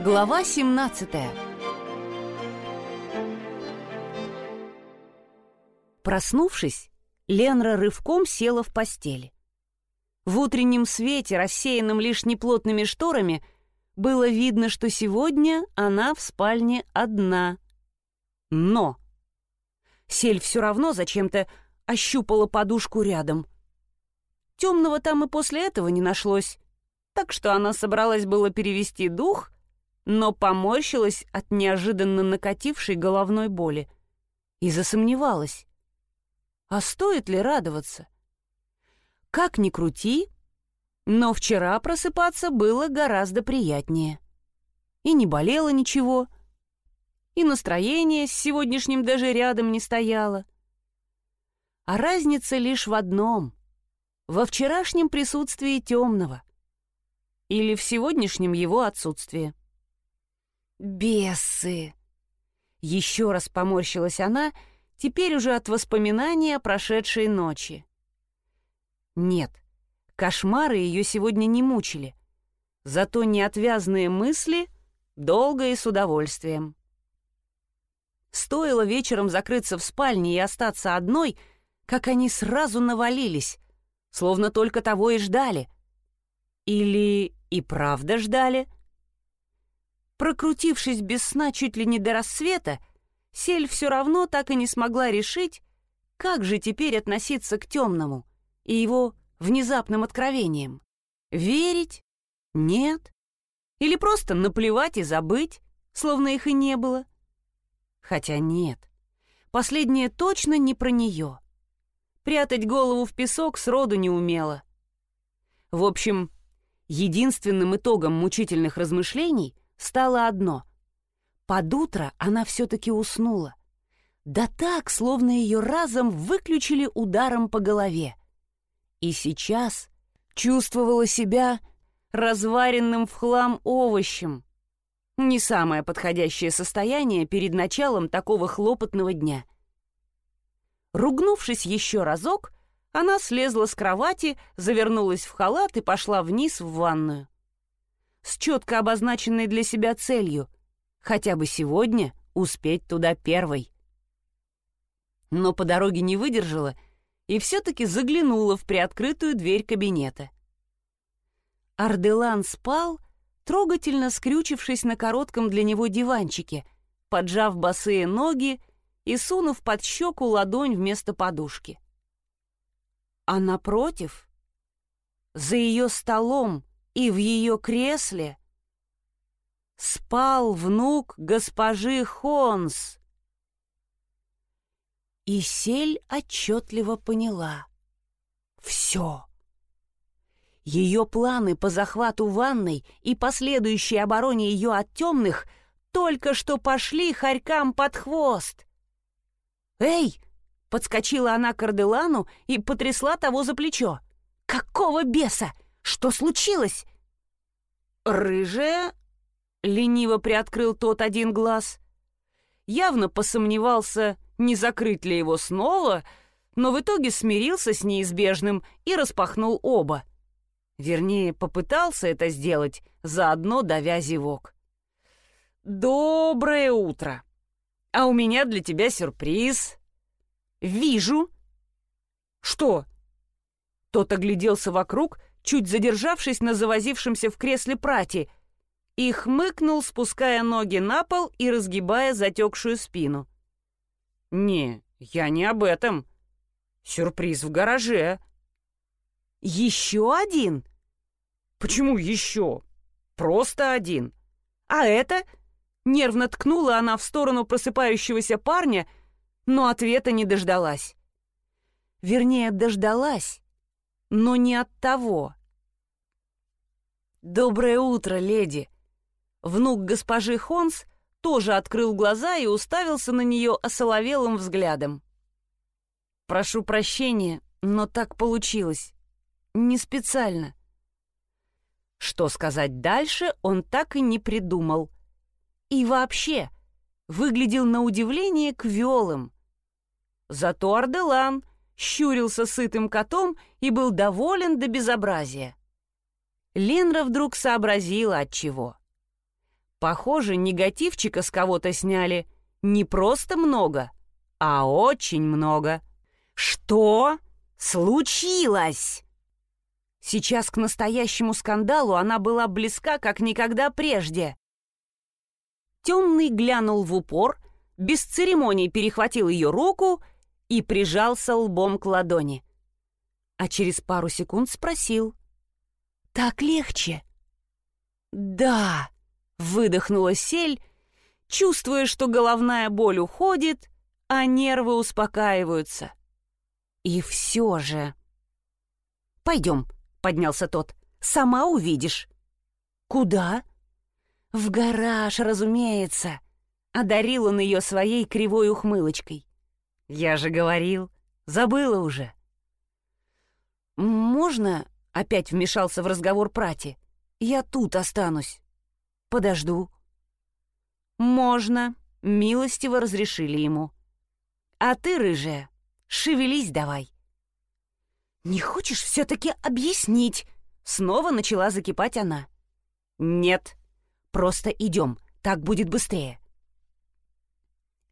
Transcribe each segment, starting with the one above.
Глава 17 Проснувшись, Ленра рывком села в постели. В утреннем свете, рассеянном лишь неплотными шторами, было видно, что сегодня она в спальне одна. Но Сель все равно зачем-то ощупала подушку рядом. Темного там и после этого не нашлось, так что она собралась было перевести дух, но поморщилась от неожиданно накатившей головной боли и засомневалась. А стоит ли радоваться? Как ни крути, но вчера просыпаться было гораздо приятнее. И не болело ничего, и настроение с сегодняшним даже рядом не стояло. А разница лишь в одном — во вчерашнем присутствии темного или в сегодняшнем его отсутствии. «Бесы!» Еще раз поморщилась она, теперь уже от воспоминания о прошедшей ночи. Нет, кошмары ее сегодня не мучили, зато неотвязные мысли долго и с удовольствием. Стоило вечером закрыться в спальне и остаться одной, как они сразу навалились, словно только того и ждали. Или и правда ждали? Прокрутившись без сна чуть ли не до рассвета, Сель все равно так и не смогла решить, как же теперь относиться к темному и его внезапным откровениям. Верить? Нет? Или просто наплевать и забыть, словно их и не было? Хотя нет, последнее точно не про нее. Прятать голову в песок сроду не умела. В общем, единственным итогом мучительных размышлений стало одно. Под утро она все-таки уснула. Да так, словно ее разом выключили ударом по голове. И сейчас чувствовала себя разваренным в хлам овощем, не самое подходящее состояние перед началом такого хлопотного дня. Ругнувшись еще разок, она слезла с кровати, завернулась в халат и пошла вниз в ванную. С четко обозначенной для себя целью — хотя бы сегодня успеть туда первой. Но по дороге не выдержала и все-таки заглянула в приоткрытую дверь кабинета. Арделан спал, трогательно скрючившись на коротком для него диванчике, поджав босые ноги и сунув под щеку ладонь вместо подушки. А напротив, за ее столом и в ее кресле спал внук госпожи Хонс. И Сель отчетливо поняла. Все. Ее планы по захвату ванной и последующей обороне ее от темных только что пошли хорькам под хвост. «Эй!» — подскочила она к Арделану и потрясла того за плечо. «Какого беса? Что случилось?» «Рыжая?» — лениво приоткрыл тот один глаз. Явно посомневался, не закрыть ли его снова, но в итоге смирился с неизбежным и распахнул оба — Вернее, попытался это сделать, заодно давя зевок. «Доброе утро! А у меня для тебя сюрприз!» «Вижу!» «Что?» Тот огляделся вокруг, чуть задержавшись на завозившемся в кресле прате, и хмыкнул, спуская ноги на пол и разгибая затекшую спину. «Не, я не об этом. Сюрприз в гараже!» «Еще один?» «Почему еще? Просто один. А это?» Нервно ткнула она в сторону просыпающегося парня, но ответа не дождалась. Вернее, дождалась, но не от того. «Доброе утро, леди!» Внук госпожи Хонс тоже открыл глаза и уставился на нее осоловелым взглядом. «Прошу прощения, но так получилось. Не специально. Что сказать дальше, он так и не придумал. И вообще, выглядел на удивление квелым. Зато Арделан щурился сытым котом и был доволен до безобразия. Ленра вдруг сообразила от чего. Похоже, негативчика с кого-то сняли не просто много, а очень много. Что случилось? Сейчас к настоящему скандалу она была близка, как никогда прежде. Темный глянул в упор, без церемоний перехватил ее руку и прижался лбом к ладони. А через пару секунд спросил. «Так легче?» «Да», — выдохнула сель, чувствуя, что головная боль уходит, а нервы успокаиваются. И все же... «Пойдем», — поднялся тот, — «сама увидишь». «Куда?» «В гараж, разумеется», — одарил он ее своей кривой ухмылочкой. «Я же говорил, забыла уже». «Можно?» — опять вмешался в разговор Прати. «Я тут останусь. Подожду». «Можно», — милостиво разрешили ему. «А ты, рыжая, шевелись давай». «Не хочешь все-таки объяснить?» Снова начала закипать она. «Нет, просто идем, так будет быстрее».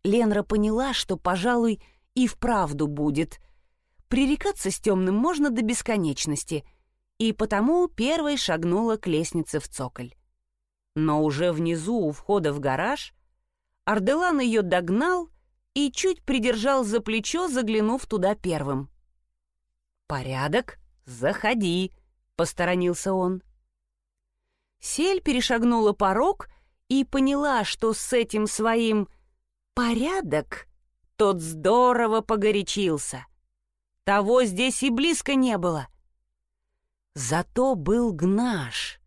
Ленра поняла, что, пожалуй, и вправду будет. Пререкаться с темным можно до бесконечности, и потому первой шагнула к лестнице в цоколь. Но уже внизу, у входа в гараж, Арделан ее догнал и чуть придержал за плечо, заглянув туда первым. «Порядок? Заходи!» — посторонился он. Сель перешагнула порог и поняла, что с этим своим «порядок» тот здорово погорячился. Того здесь и близко не было. Зато был Гнаш,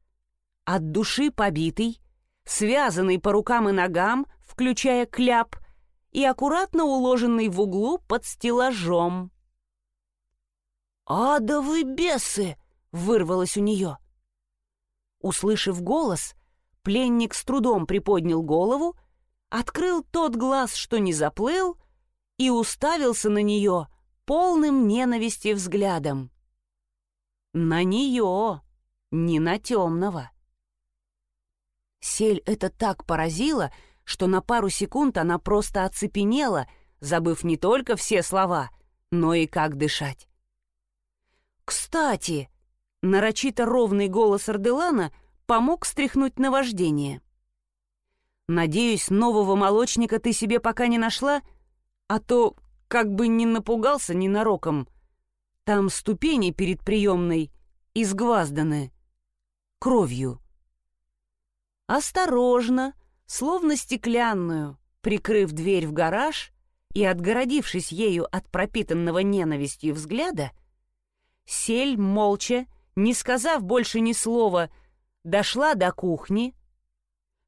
от души побитый, связанный по рукам и ногам, включая кляп, и аккуратно уложенный в углу под стеллажом. «Адовы бесы!» — вырвалось у нее. Услышав голос, пленник с трудом приподнял голову, открыл тот глаз, что не заплыл, и уставился на нее полным ненависти взглядом. На нее, не на темного. Сель это так поразило, что на пару секунд она просто оцепенела, забыв не только все слова, но и как дышать. «Кстати!» — нарочито ровный голос Арделана помог стряхнуть наваждение. «Надеюсь, нового молочника ты себе пока не нашла, а то как бы не напугался ненароком. Там ступени перед приемной изгвазданы кровью». Осторожно, словно стеклянную, прикрыв дверь в гараж и отгородившись ею от пропитанного ненавистью взгляда, Сель молча, не сказав больше ни слова, дошла до кухни,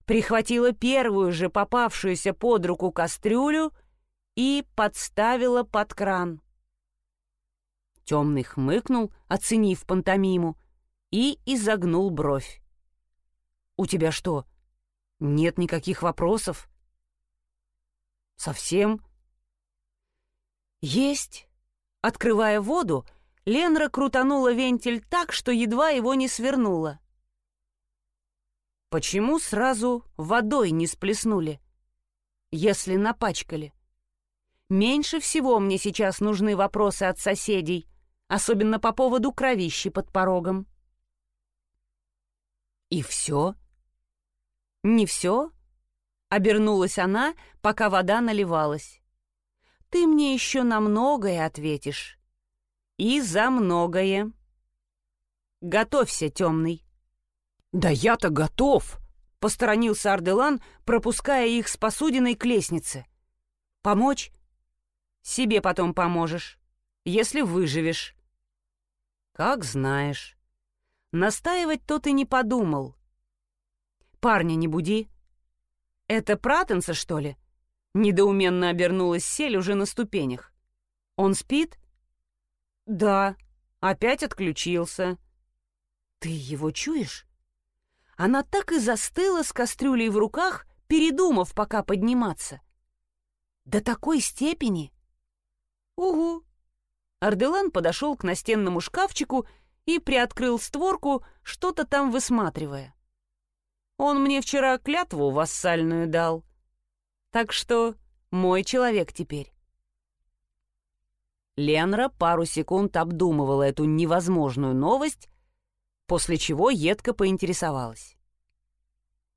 прихватила первую же попавшуюся под руку кастрюлю и подставила под кран. Темный хмыкнул, оценив пантомиму, и изогнул бровь. «У тебя что, нет никаких вопросов?» «Совсем?» «Есть». Открывая воду, Ленра крутанула вентиль так, что едва его не свернула. «Почему сразу водой не сплеснули, если напачкали? Меньше всего мне сейчас нужны вопросы от соседей, особенно по поводу кровищи под порогом». «И все?» «Не все?» — обернулась она, пока вода наливалась. «Ты мне еще на многое ответишь. И за многое. Готовься, темный». «Да я-то готов!» — посторонился Арделан, пропуская их с посудиной к лестнице. «Помочь? Себе потом поможешь, если выживешь». «Как знаешь». Настаивать тот и не подумал. «Парня не буди». «Это Пратенса, что ли?» Недоуменно обернулась Сель уже на ступенях. «Он спит?» «Да, опять отключился». «Ты его чуешь?» Она так и застыла с кастрюлей в руках, передумав пока подниматься. «До такой степени?» «Угу». Арделан подошел к настенному шкафчику и приоткрыл створку, что-то там высматривая. Он мне вчера клятву вассальную дал. Так что мой человек теперь. Ленра пару секунд обдумывала эту невозможную новость, после чего едко поинтересовалась.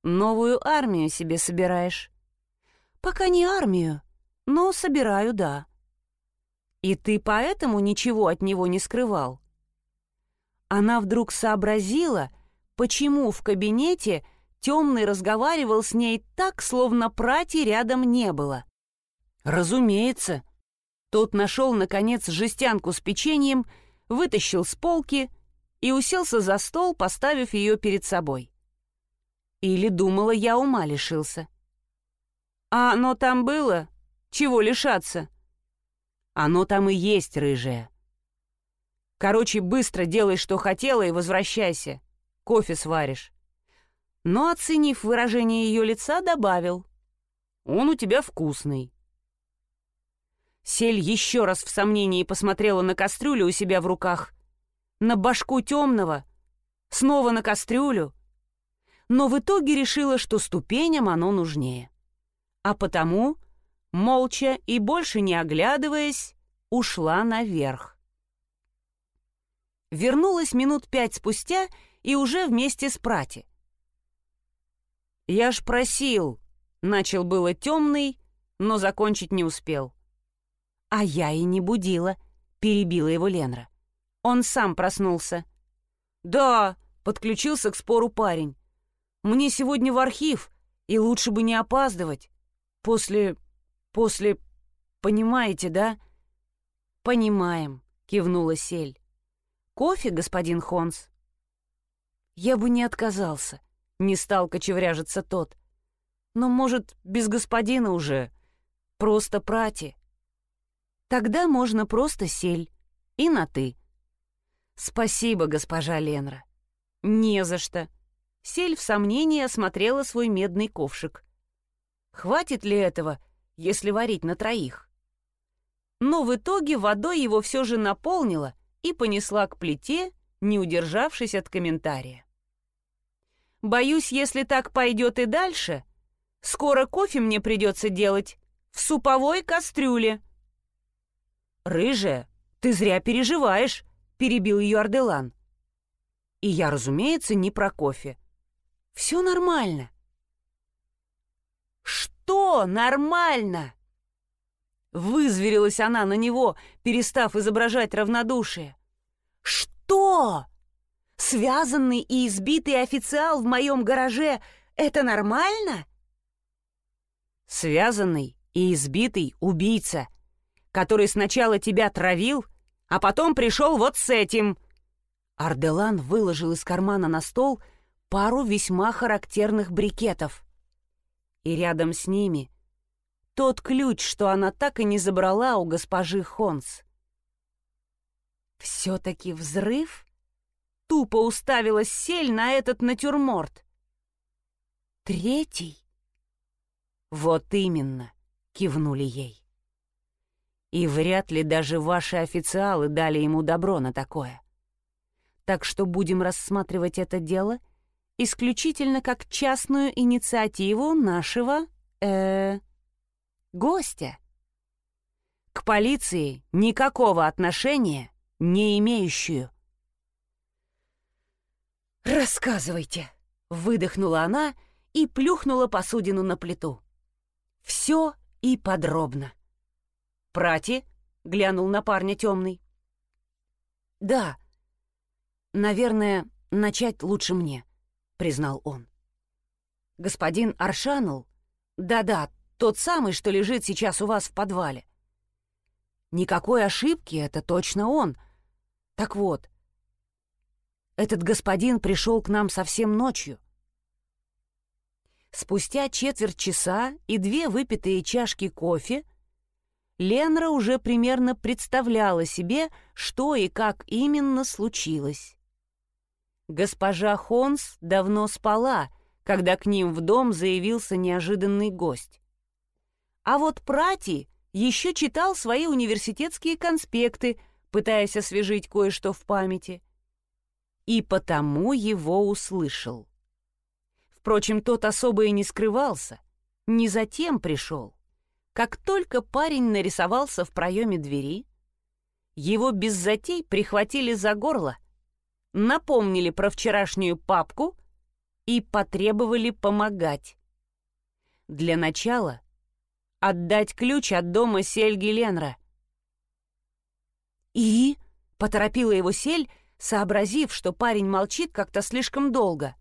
«Новую армию себе собираешь?» «Пока не армию, но собираю, да». «И ты поэтому ничего от него не скрывал?» Она вдруг сообразила, почему в кабинете темный разговаривал с ней так, словно прати рядом не было. «Разумеется», тот нашел, наконец, жестянку с печеньем, вытащил с полки и уселся за стол, поставив ее перед собой. Или думала, я ума лишился. «А оно там было? Чего лишаться?» «Оно там и есть, рыжая. Короче, быстро делай, что хотела, и возвращайся. Кофе сваришь». Но, оценив выражение ее лица, добавил. «Он у тебя вкусный». Сель еще раз в сомнении посмотрела на кастрюлю у себя в руках, на башку темного, снова на кастрюлю, но в итоге решила, что ступеням оно нужнее. А потому, молча и больше не оглядываясь, ушла наверх. Вернулась минут пять спустя и уже вместе с Прати. «Я ж просил», — начал было темный, но закончить не успел. «А я и не будила», — перебила его Ленра. Он сам проснулся. «Да», — подключился к спору парень. «Мне сегодня в архив, и лучше бы не опаздывать. После... после... понимаете, да?» «Понимаем», — кивнула Сель. «Кофе, господин Хонс?» «Я бы не отказался», — не стал кочевряжиться тот. «Но, может, без господина уже? Просто прати?» Тогда можно просто сель. И на «ты». «Спасибо, госпожа Ленра». «Не за что». Сель в сомнении осмотрела свой медный ковшик. «Хватит ли этого, если варить на троих?» Но в итоге водой его все же наполнила и понесла к плите, не удержавшись от комментария. «Боюсь, если так пойдет и дальше, скоро кофе мне придется делать в суповой кастрюле», «Рыжая, ты зря переживаешь», — перебил ее Арделан. И я, разумеется, не про кофе. «Все нормально». «Что нормально?» Вызверилась она на него, перестав изображать равнодушие. «Что? Связанный и избитый официал в моем гараже — это нормально?» «Связанный и избитый убийца», который сначала тебя травил, а потом пришел вот с этим». Арделан выложил из кармана на стол пару весьма характерных брикетов. И рядом с ними тот ключ, что она так и не забрала у госпожи Хонс. «Все-таки взрыв?» Тупо уставилась сель на этот натюрморт. «Третий?» «Вот именно», — кивнули ей. И вряд ли даже ваши официалы дали ему добро на такое. Так что будем рассматривать это дело исключительно как частную инициативу нашего, э, гостя. К полиции никакого отношения не имеющую. «Рассказывайте», — выдохнула она и плюхнула посудину на плиту. «Все и подробно». «Прати?» — глянул на парня темный. «Да. Наверное, начать лучше мне», — признал он. «Господин Аршанул? Да-да, тот самый, что лежит сейчас у вас в подвале. Никакой ошибки, это точно он. Так вот, этот господин пришел к нам совсем ночью. Спустя четверть часа и две выпитые чашки кофе Ленра уже примерно представляла себе, что и как именно случилось. Госпожа Хонс давно спала, когда к ним в дом заявился неожиданный гость. А вот Прати еще читал свои университетские конспекты, пытаясь освежить кое-что в памяти. И потому его услышал. Впрочем, тот особо и не скрывался. Не затем пришел. Как только парень нарисовался в проеме двери, его без затей прихватили за горло, напомнили про вчерашнюю папку и потребовали помогать. Для начала отдать ключ от дома Сельги Ленра. «И?» — поторопила его Сель, сообразив, что парень молчит как-то слишком долго.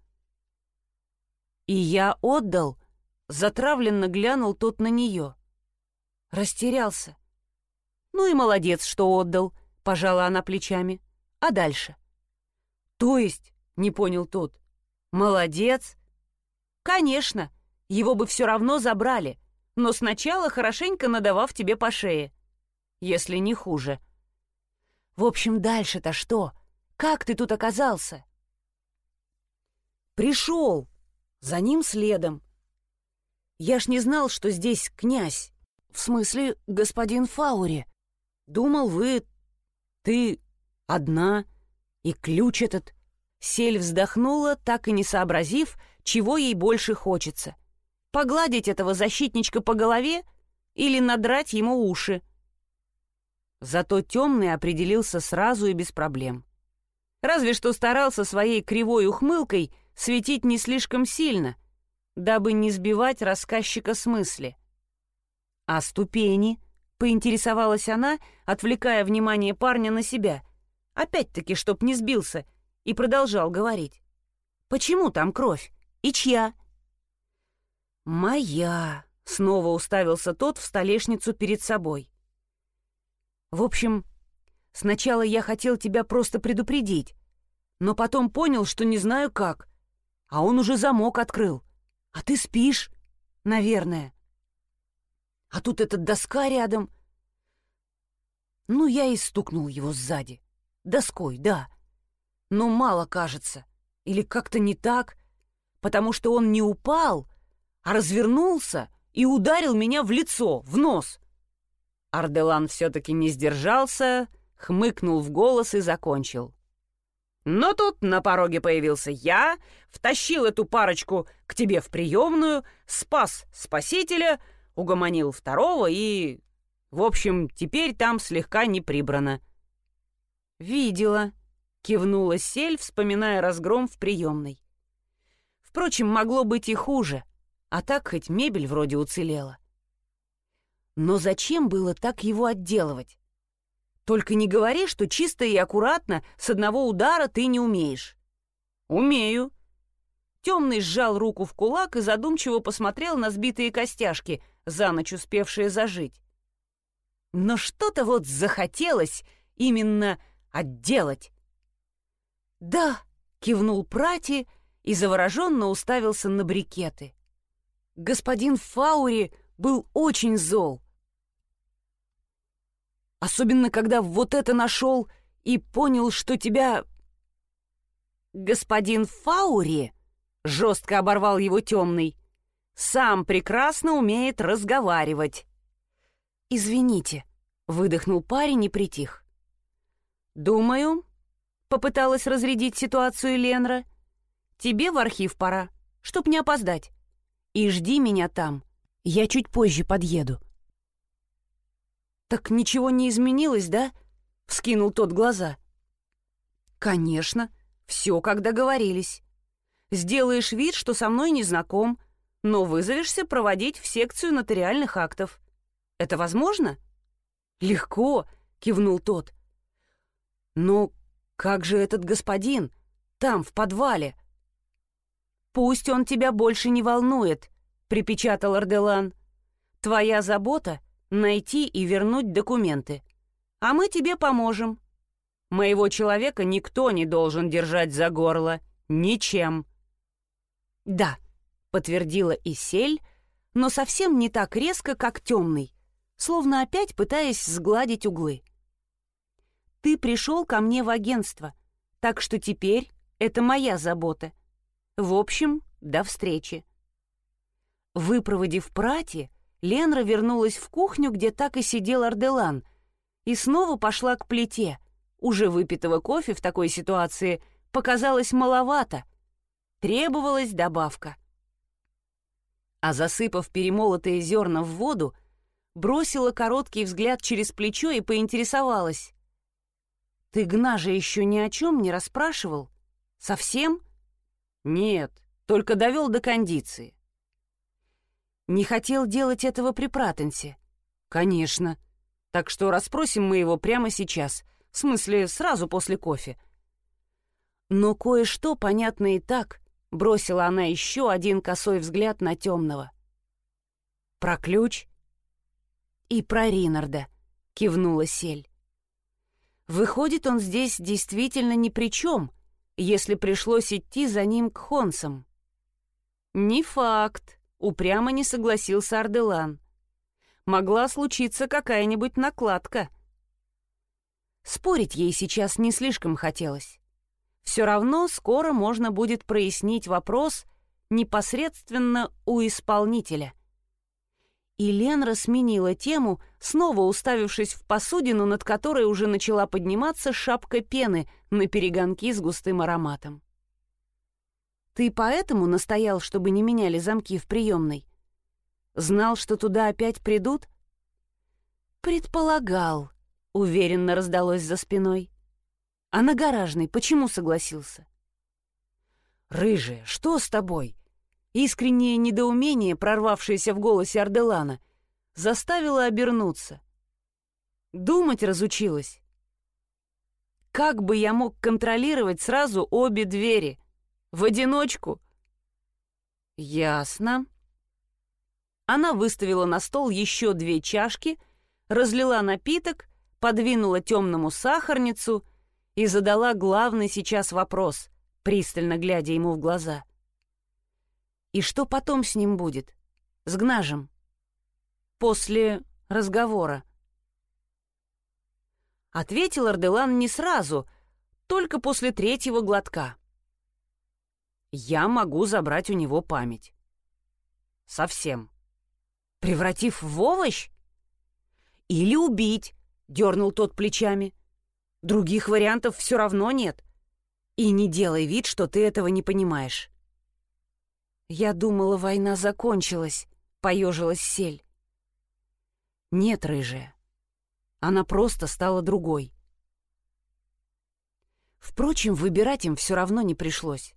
«И я отдал», — затравленно глянул тот на нее. Растерялся. «Ну и молодец, что отдал», — пожала она плечами. «А дальше?» «То есть?» — не понял тот. «Молодец!» «Конечно, его бы все равно забрали, но сначала хорошенько надавав тебе по шее. Если не хуже». «В общем, дальше-то что? Как ты тут оказался?» «Пришел. За ним следом. Я ж не знал, что здесь князь. В смысле, господин Фаури. Думал, вы... Ты одна, и ключ этот...» Сель вздохнула, так и не сообразив, чего ей больше хочется. Погладить этого защитничка по голове или надрать ему уши. Зато темный определился сразу и без проблем. Разве что старался своей кривой ухмылкой светить не слишком сильно, дабы не сбивать рассказчика с мысли. «А ступени?» — поинтересовалась она, отвлекая внимание парня на себя. Опять-таки, чтоб не сбился — и продолжал говорить. «Почему там кровь? И чья?» «Моя», — снова уставился тот в столешницу перед собой. «В общем, сначала я хотел тебя просто предупредить, но потом понял, что не знаю как, а он уже замок открыл, а ты спишь, наверное. А тут эта доска рядом. Ну, я и стукнул его сзади. Доской, да но мало кажется. Или как-то не так, потому что он не упал, а развернулся и ударил меня в лицо, в нос. Арделан все-таки не сдержался, хмыкнул в голос и закончил. Но тут на пороге появился я, втащил эту парочку к тебе в приемную, спас спасителя, угомонил второго и... В общем, теперь там слегка не прибрано. «Видела», Кивнула Сель, вспоминая разгром в приемной. Впрочем, могло быть и хуже, а так хоть мебель вроде уцелела. Но зачем было так его отделывать? Только не говори, что чисто и аккуратно с одного удара ты не умеешь. Умею. Темный сжал руку в кулак и задумчиво посмотрел на сбитые костяшки, за ночь успевшие зажить. Но что-то вот захотелось именно отделать. «Да!» — кивнул Прати и завороженно уставился на брикеты. Господин Фаури был очень зол. Особенно, когда вот это нашел и понял, что тебя... «Господин Фаури!» — жестко оборвал его темный. «Сам прекрасно умеет разговаривать». «Извините», — выдохнул парень и притих. «Думаю, Попыталась разрядить ситуацию Ленра. «Тебе в архив пора, чтоб не опоздать. И жди меня там. Я чуть позже подъеду». «Так ничего не изменилось, да?» — вскинул тот глаза. «Конечно, все как договорились. Сделаешь вид, что со мной не знаком, но вызовешься проводить в секцию нотариальных актов. Это возможно?» «Легко», — кивнул тот. «Но «Как же этот господин? Там, в подвале!» «Пусть он тебя больше не волнует», — припечатал Арделан. «Твоя забота — найти и вернуть документы. А мы тебе поможем. Моего человека никто не должен держать за горло. Ничем». «Да», — подтвердила Исель, но совсем не так резко, как темный, словно опять пытаясь сгладить углы. Ты пришел ко мне в агентство, так что теперь это моя забота. В общем, до встречи». Выпроводив прати, Ленра вернулась в кухню, где так и сидел Арделан, и снова пошла к плите. Уже выпитого кофе в такой ситуации показалось маловато. Требовалась добавка. а засыпав перемолотые зерна в воду, бросила короткий взгляд через плечо и поинтересовалась. «Ты Гна же еще ни о чем не расспрашивал? Совсем?» «Нет, только довел до кондиции». «Не хотел делать этого при Пратенсе?» «Конечно. Так что расспросим мы его прямо сейчас, в смысле, сразу после кофе». Но кое-что понятно и так, бросила она еще один косой взгляд на темного. «Про ключ?» «И про Ринарда», — кивнула Сель. «Выходит, он здесь действительно ни при чем, если пришлось идти за ним к Хонсам». «Не факт», — упрямо не согласился Арделан. «Могла случиться какая-нибудь накладка». Спорить ей сейчас не слишком хотелось. Все равно скоро можно будет прояснить вопрос непосредственно у исполнителя. И Ленра сменила тему, снова уставившись в посудину, над которой уже начала подниматься шапка пены на перегонки с густым ароматом. «Ты поэтому настоял, чтобы не меняли замки в приемной? Знал, что туда опять придут?» «Предполагал», — уверенно раздалось за спиной. «А на гаражный почему согласился?» «Рыжая, что с тобой?» Искреннее недоумение, прорвавшееся в голосе Арделана, заставило обернуться. Думать разучилась. Как бы я мог контролировать сразу обе двери? В одиночку? Ясно. Она выставила на стол еще две чашки, разлила напиток, подвинула темному сахарницу и задала главный сейчас вопрос, пристально глядя ему в глаза. И что потом с ним будет? С Гнажем? После разговора. Ответил Арделан не сразу, только после третьего глотка. Я могу забрать у него память. Совсем. Превратив в овощ? Или убить, дернул тот плечами. Других вариантов все равно нет. И не делай вид, что ты этого не понимаешь. «Я думала, война закончилась», — поежилась Сель. «Нет, рыжая. Она просто стала другой». Впрочем, выбирать им все равно не пришлось.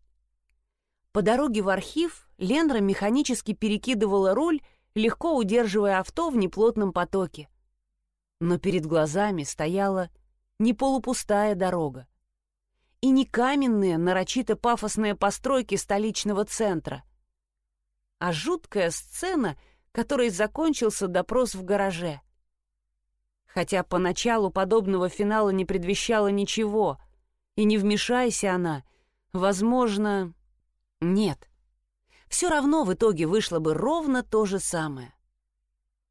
По дороге в архив Ленра механически перекидывала руль, легко удерживая авто в неплотном потоке. Но перед глазами стояла не полупустая дорога и не каменные, нарочито пафосные постройки столичного центра — а жуткая сцена, которой закончился допрос в гараже. Хотя поначалу подобного финала не предвещало ничего, и не вмешайся она, возможно, нет. Все равно в итоге вышло бы ровно то же самое.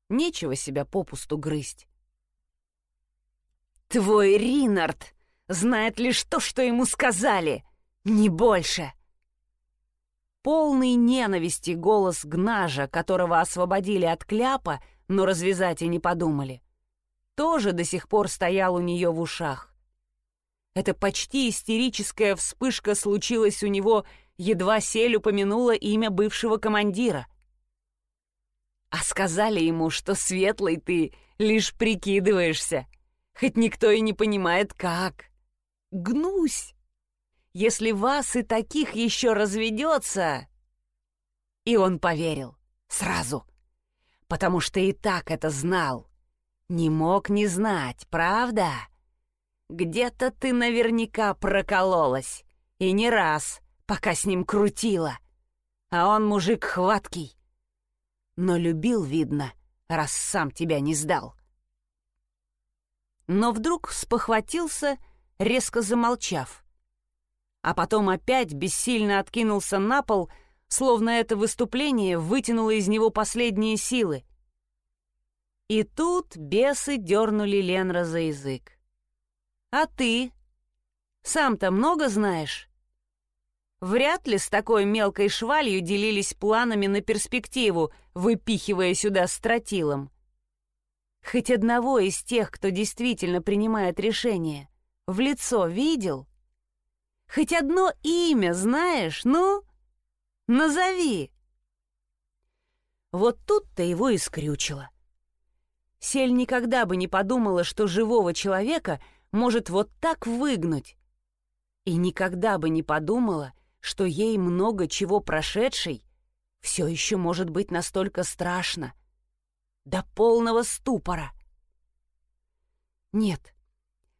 Нечего себя попусту грызть. «Твой Ринард знает лишь то, что ему сказали, не больше!» Полный ненависти голос Гнажа, которого освободили от кляпа, но развязать и не подумали, тоже до сих пор стоял у нее в ушах. Эта почти истерическая вспышка случилась у него, едва Сель упомянула имя бывшего командира. А сказали ему, что светлый ты лишь прикидываешься, хоть никто и не понимает как. Гнусь! Если вас и таких еще разведется...» И он поверил. Сразу. Потому что и так это знал. Не мог не знать, правда? Где-то ты наверняка прокололась. И не раз, пока с ним крутила. А он мужик хваткий. Но любил, видно, раз сам тебя не сдал. Но вдруг спохватился, резко замолчав а потом опять бессильно откинулся на пол, словно это выступление вытянуло из него последние силы. И тут бесы дернули Ленра за язык. «А ты? Сам-то много знаешь?» Вряд ли с такой мелкой швалью делились планами на перспективу, выпихивая сюда стратилом. Хоть одного из тех, кто действительно принимает решение, в лицо видел — Хоть одно имя знаешь, ну? Назови!» Вот тут-то его и скрючило. Сель никогда бы не подумала, что живого человека может вот так выгнуть. И никогда бы не подумала, что ей много чего прошедшей все еще может быть настолько страшно. До полного ступора. Нет,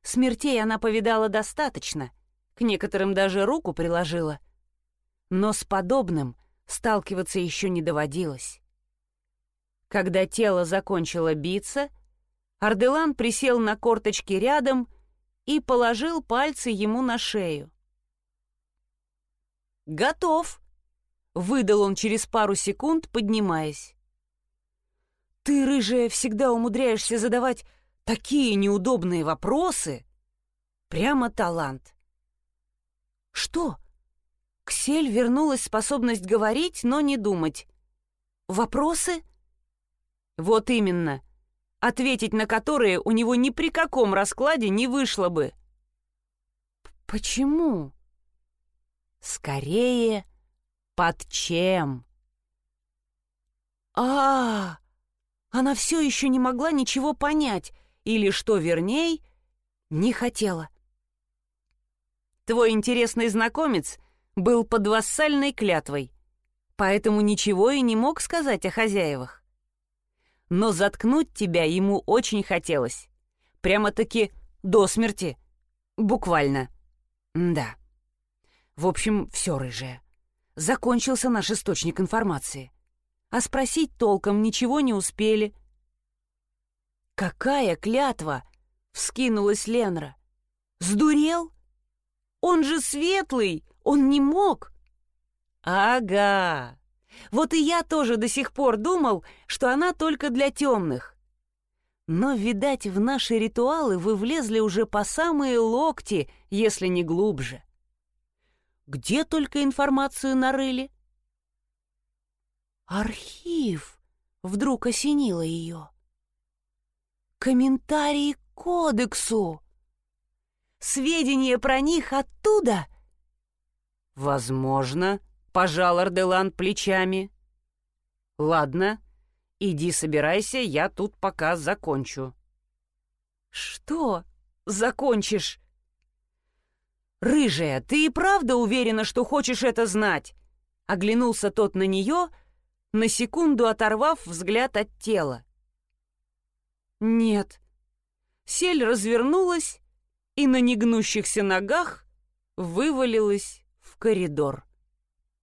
смертей она повидала достаточно, к некоторым даже руку приложила. Но с подобным сталкиваться еще не доводилось. Когда тело закончило биться, Арделан присел на корточки рядом и положил пальцы ему на шею. «Готов!» — выдал он через пару секунд, поднимаясь. «Ты, рыжая, всегда умудряешься задавать такие неудобные вопросы!» Прямо талант. «Что?» Ксель вернулась способность говорить, но не думать. «Вопросы?» Вот именно. Ответить на которые у него ни при каком раскладе не вышло бы. Почему? Скорее, под чем? А, -а, а Она все еще не могла ничего понять, или, что верней, не хотела. Твой интересный знакомец был под вассальной клятвой, поэтому ничего и не мог сказать о хозяевах но заткнуть тебя ему очень хотелось. Прямо-таки до смерти. Буквально. Да. В общем, все рыжее. Закончился наш источник информации. А спросить толком ничего не успели. «Какая клятва!» — вскинулась Ленра. «Сдурел? Он же светлый! Он не мог!» «Ага!» Вот и я тоже до сих пор думал, что она только для темных. Но, видать, в наши ритуалы вы влезли уже по самые локти, если не глубже. Где только информацию нарыли? Архив! Вдруг осенило ее. Комментарии к кодексу! Сведения про них оттуда? Возможно, — Пожал Арделан плечами. «Ладно, иди собирайся, я тут пока закончу». «Что закончишь?» «Рыжая, ты и правда уверена, что хочешь это знать?» Оглянулся тот на нее, на секунду оторвав взгляд от тела. «Нет». Сель развернулась и на негнущихся ногах вывалилась в коридор.